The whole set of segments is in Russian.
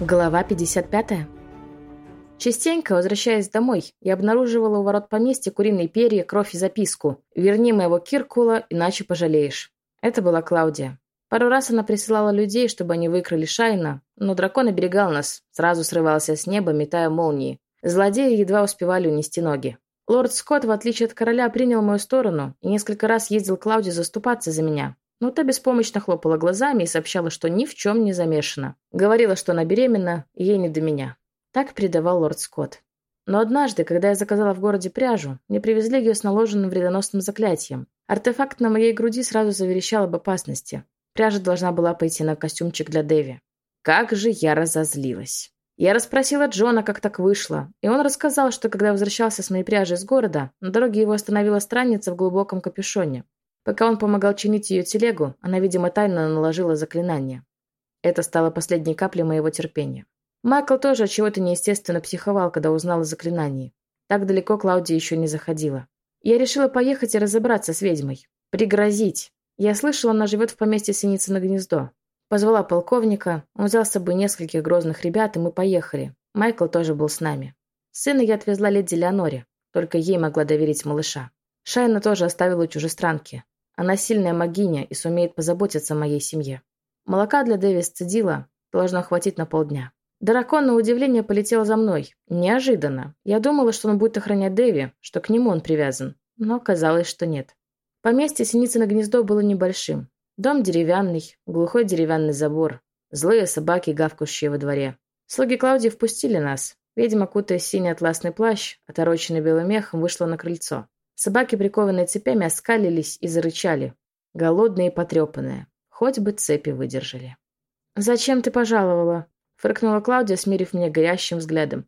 Глава 55. Частенько, возвращаясь домой, я обнаруживала у ворот поместья куриные перья, кровь и записку «Верни моего Киркула, иначе пожалеешь». Это была Клаудия. Пару раз она присылала людей, чтобы они выкрали Шайна, но дракон оберегал нас, сразу срывался с неба, метая молнии. Злодеи едва успевали унести ноги. Лорд Скотт, в отличие от короля, принял мою сторону и несколько раз ездил к Клауде заступаться за меня, но та беспомощно хлопала глазами и сообщала, что ни в чем не замешана. Говорила, что она беременна, ей не до меня. Так передавал лорд Скотт. Но однажды, когда я заказала в городе пряжу, мне привезли ее с наложенным вредоносным заклятием. Артефакт на моей груди сразу заверещал об опасности. Пряжа должна была пойти на костюмчик для Дэви. Как же я разозлилась. Я расспросила Джона, как так вышло, и он рассказал, что когда возвращался с моей пряжей из города, на дороге его остановила странница в глубоком капюшоне. Пока он помогал чинить ее телегу, она, видимо, тайно наложила заклинание. Это стало последней каплей моего терпения. Майкл тоже от чего-то неестественно психовал, когда узнал о заклинании. Так далеко Клаудия еще не заходила. Я решила поехать и разобраться с ведьмой. Пригрозить. Я слышала, она живет в поместье Синицыно гнездо. Позвала полковника, он взял с собой нескольких грозных ребят, и мы поехали. Майкл тоже был с нами. Сына я отвезла леди Леоноре, только ей могла доверить малыша. Шайна тоже оставила у чужестранки. Она сильная магиня и сумеет позаботиться о моей семье. Молока для Дэви сцедила, должно хватить на полдня. Дракон, на удивление, полетел за мной. Неожиданно. Я думала, что он будет охранять Дэви, что к нему он привязан. Но оказалось, что нет. Поместье Синицыно гнездо было небольшим. Дом деревянный, глухой деревянный забор. Злые собаки, гавкающие во дворе. Слуги Клаудии впустили нас. Ведьма, кутая синий атласный плащ, отороченный белым мехом, вышла на крыльцо. Собаки, прикованные цепями, оскалились и зарычали. Голодные и потрепанные. Хоть бы цепи выдержали. «Зачем ты пожаловала?» — фыркнула Клаудия, смирив меня горящим взглядом.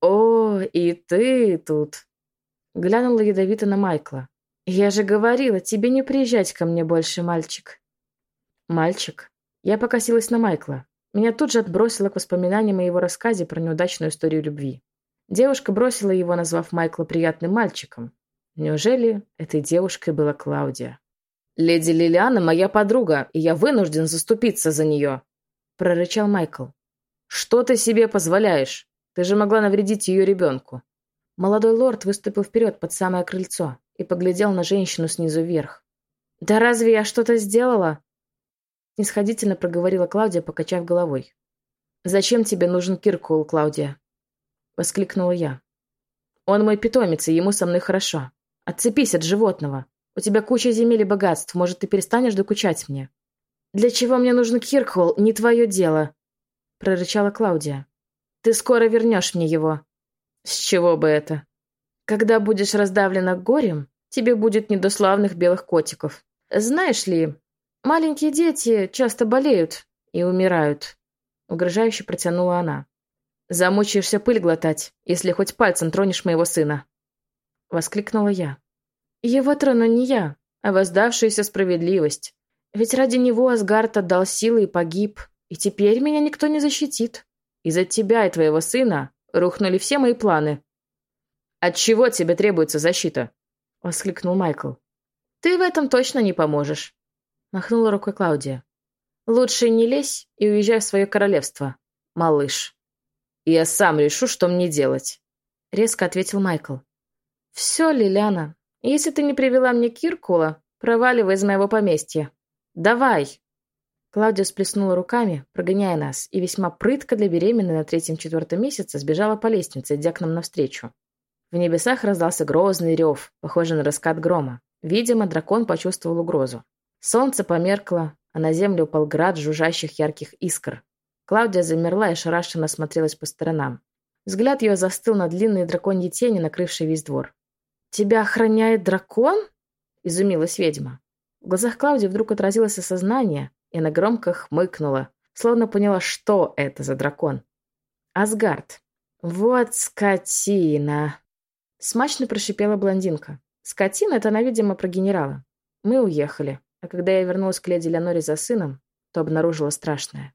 «О, и ты тут!» Глянула ядовито на Майкла. «Я же говорила, тебе не приезжать ко мне больше, мальчик». «Мальчик?» Я покосилась на Майкла. Меня тут же отбросило к воспоминаниям о его рассказе про неудачную историю любви. Девушка бросила его, назвав Майкла приятным мальчиком. Неужели этой девушкой была Клаудия? «Леди Лилиана моя подруга, и я вынужден заступиться за нее», — прорычал Майкл. «Что ты себе позволяешь? Ты же могла навредить ее ребенку». Молодой лорд выступил вперед под самое крыльцо и поглядел на женщину снизу вверх. «Да разве я что-то сделала?» Нисходительно проговорила Клаудия, покачав головой. «Зачем тебе нужен Киркул, Клаудия?» Воскликнула я. «Он мой питомец, и ему со мной хорошо. Отцепись от животного. У тебя куча земель и богатств, может, ты перестанешь докучать мне?» «Для чего мне нужен Киркхолл, не твое дело», — прорычала Клаудия. «Ты скоро вернешь мне его». «С чего бы это?» «Когда будешь раздавлена горем, тебе будет не до славных белых котиков. Знаешь ли, маленькие дети часто болеют и умирают», — угрожающе протянула она. «Замучаешься пыль глотать, если хоть пальцем тронешь моего сына». — воскликнула я. «Его трону не я, а воздавшаяся справедливость. Ведь ради него Асгард отдал силы и погиб, и теперь меня никто не защитит. Из-за тебя и твоего сына рухнули все мои планы». «От чего тебе требуется защита?» — воскликнул Майкл. «Ты в этом точно не поможешь», — махнула рукой Клаудия. «Лучше не лезь и уезжай в свое королевство, малыш». «Я сам решу, что мне делать», — резко ответил Майкл. «Все, Лилиана, если ты не привела мне Киркула, проваливай из моего поместья. Давай!» Клаудия сплеснула руками, прогоняя нас, и весьма прытко для беременной на третьем-четвертом месяце сбежала по лестнице, идя к нам навстречу. В небесах раздался грозный рев, похожий на раскат грома. Видимо, дракон почувствовал угрозу. Солнце померкло, а на землю упал град жужжащих ярких искр. Клаудия замерла и шарашенно смотрелась по сторонам. Взгляд ее застыл на длинные драконьи тени, накрывшие весь двор. «Тебя охраняет дракон?» — изумилась ведьма. В глазах Клаудии вдруг отразилось осознание, и она громко хмыкнула, словно поняла, что это за дракон. «Асгард». «Вот скотина!» Смачно прошипела блондинка. Скотина — это она, видимо, про генерала. Мы уехали, а когда я вернулась к леди Леоноре за сыном, то обнаружила страшное.